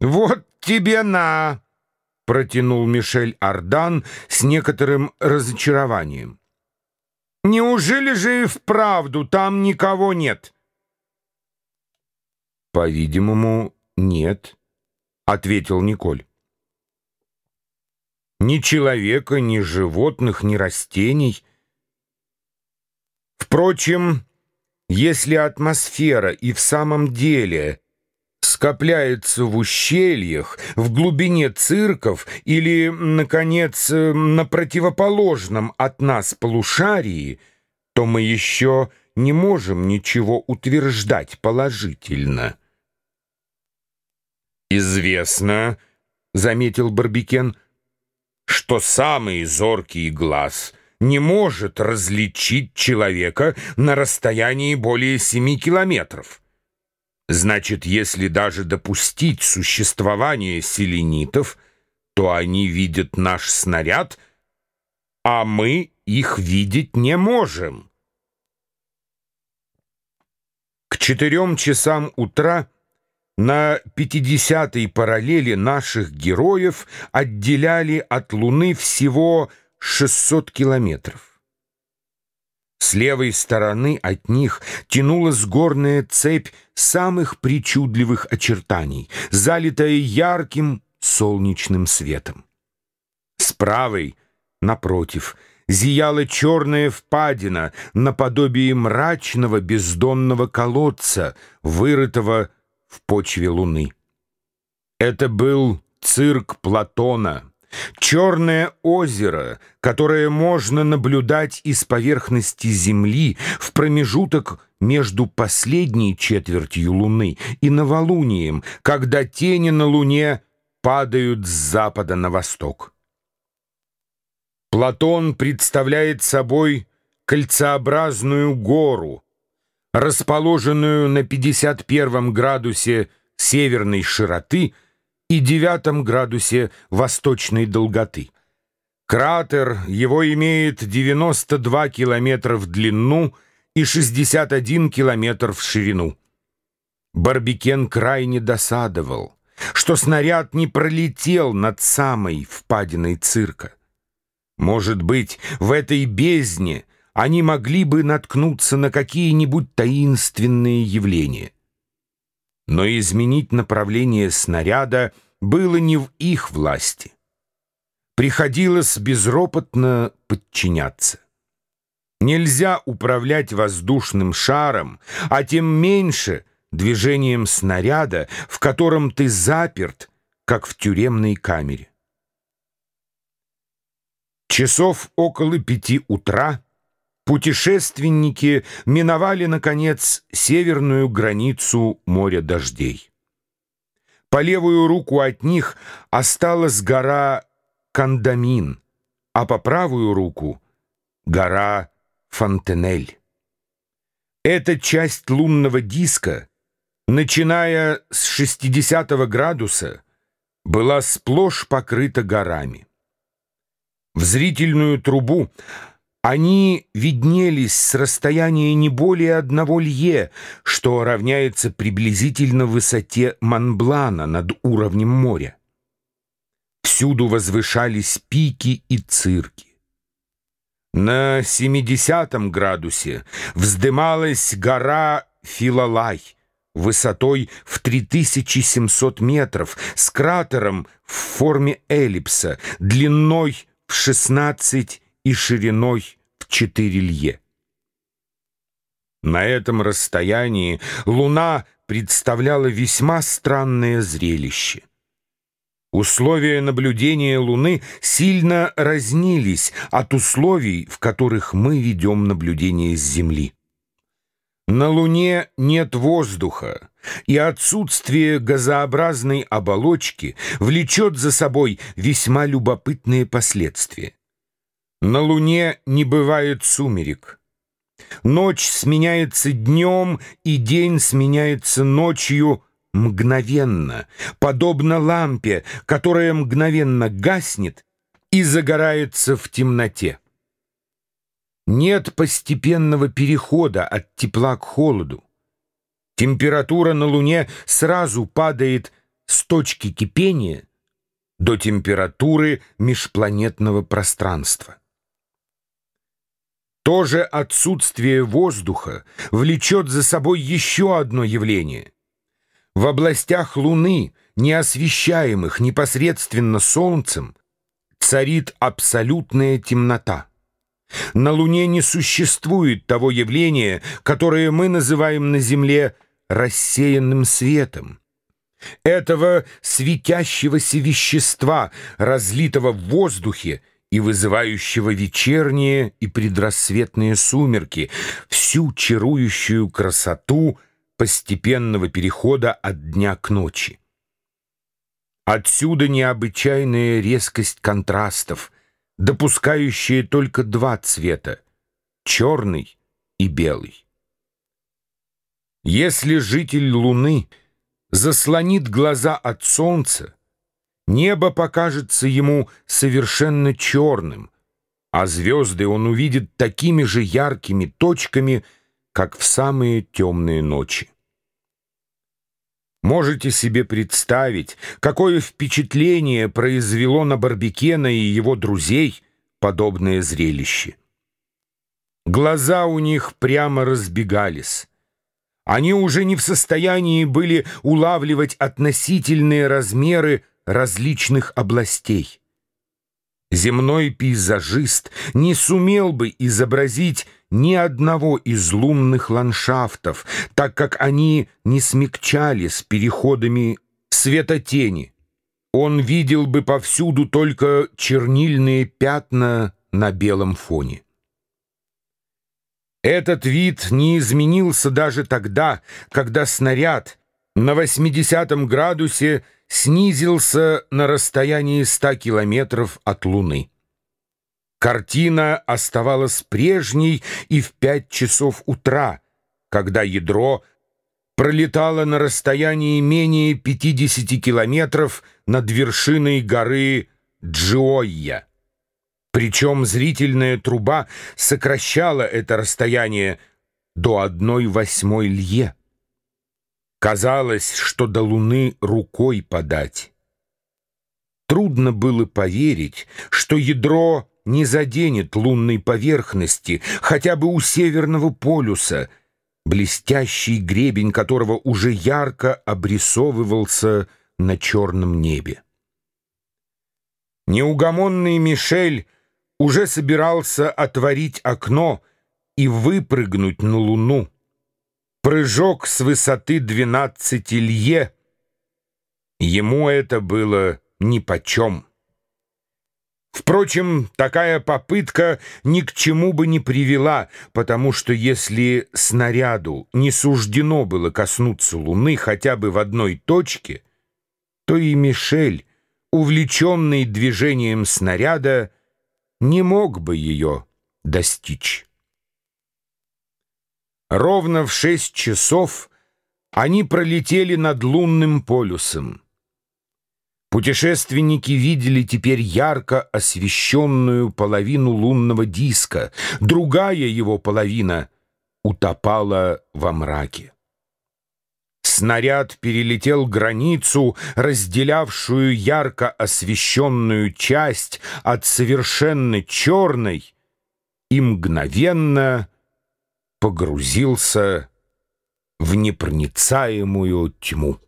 «Вот тебе на!» — протянул Мишель Ардан с некоторым разочарованием. «Неужели же и вправду там никого нет?» «По-видимому, нет», — ответил Николь. «Ни человека, ни животных, ни растений. Впрочем, если атмосфера и в самом деле скопляется в ущельях, в глубине цирков или, наконец, на противоположном от нас полушарии, то мы еще не можем ничего утверждать положительно. «Известно», — заметил Барбикен, — «что самый зоркий глаз не может различить человека на расстоянии более семи километров». Значит, если даже допустить существование селенитов, то они видят наш снаряд, а мы их видеть не можем. К четырем часам утра на 50-й параллели наших героев отделяли от Луны всего 600 километров. С левой стороны от них тянулась горная цепь самых причудливых очертаний, залитая ярким солнечным светом. С правой, напротив, зияла черная впадина наподобие мрачного бездонного колодца, вырытого в почве луны. Это был цирк Платона. Черное озеро, которое можно наблюдать из поверхности Земли в промежуток между последней четвертью Луны и новолунием, когда тени на Луне падают с запада на восток. Платон представляет собой кольцеобразную гору, расположенную на 51 градусе северной широты – и девятом градусе восточной долготы. Кратер его имеет 92 километра в длину и 61 километр в ширину. Барбикен крайне досадовал, что снаряд не пролетел над самой впадиной цирка. Может быть, в этой бездне они могли бы наткнуться на какие-нибудь таинственные явления но изменить направление снаряда было не в их власти. Приходилось безропотно подчиняться. Нельзя управлять воздушным шаром, а тем меньше движением снаряда, в котором ты заперт, как в тюремной камере. Часов около пяти утра Путешественники миновали, наконец, северную границу моря дождей. По левую руку от них осталась гора Кандамин, а по правую руку — гора Фонтенель. Эта часть лунного диска, начиная с 60 градуса, была сплошь покрыта горами. В зрительную трубу — они виднелись с расстояния не более одного лье, что равняется приблизительно высоте Монблана над уровнем моря. Всюду возвышались пики и цирки. На 70 градусе вздымалась гора Филалай высотой в 3700 метров с кратером в форме эллипса длиной в 16 и шириной в четыре лье. На этом расстоянии Луна представляла весьма странное зрелище. Условия наблюдения Луны сильно разнились от условий, в которых мы ведем наблюдение с Земли. На Луне нет воздуха, и отсутствие газообразной оболочки влечет за собой весьма любопытные последствия. На Луне не бывает сумерек. Ночь сменяется днем, и день сменяется ночью мгновенно, подобно лампе, которая мгновенно гаснет и загорается в темноте. Нет постепенного перехода от тепла к холоду. Температура на Луне сразу падает с точки кипения до температуры межпланетного пространства. То же отсутствие воздуха влечет за собой еще одно явление. В областях Луны, не освещаемых непосредственно Солнцем, царит абсолютная темнота. На Луне не существует того явления, которое мы называем на Земле рассеянным светом. Этого светящегося вещества, разлитого в воздухе и вызывающего вечерние и предрассветные сумерки, всю чарующую красоту постепенного перехода от дня к ночи. Отсюда необычайная резкость контрастов, допускающая только два цвета — черный и белый. Если житель Луны заслонит глаза от солнца, небо покажется ему совершенно черным, а звезды он увидит такими же яркими точками, как в самые темные ночи. Можете себе представить, какое впечатление произвело на Барбекена и его друзей подобное зрелище. Глаза у них прямо разбегались. Они уже не в состоянии были улавливать относительные размеры различных областей. Земной пейзажист не сумел бы изобразить ни одного из лунных ландшафтов, так как они не смягчали с переходами светотени. Он видел бы повсюду только чернильные пятна на белом фоне. Этот вид не изменился даже тогда, когда снаряд на 80 градусе снизился на расстоянии 100 километров от Луны. Картина оставалась прежней и в пять часов утра, когда ядро пролетало на расстоянии менее 50 километров над вершиной горы Джиойя. Причем зрительная труба сокращала это расстояние до одной восьмой лье. Казалось, что до Луны рукой подать. Трудно было поверить, что ядро не заденет лунной поверхности, хотя бы у Северного полюса, блестящий гребень которого уже ярко обрисовывался на черном небе. Неугомонный Мишель уже собирался отворить окно и выпрыгнуть на луну. Прыжок с высоты двенадцати лье. Ему это было нипочем. Впрочем, такая попытка ни к чему бы не привела, потому что если снаряду не суждено было коснуться Луны хотя бы в одной точке, то и Мишель, увлеченный движением снаряда, не мог бы ее достичь. Ровно в шесть часов они пролетели над лунным полюсом. Путешественники видели теперь ярко освещенную половину лунного диска, другая его половина утопала во мраке. Снаряд перелетел границу, разделявшую ярко освещенную часть от совершенно черной, и мгновенно погрузился в непроницаемую тьму.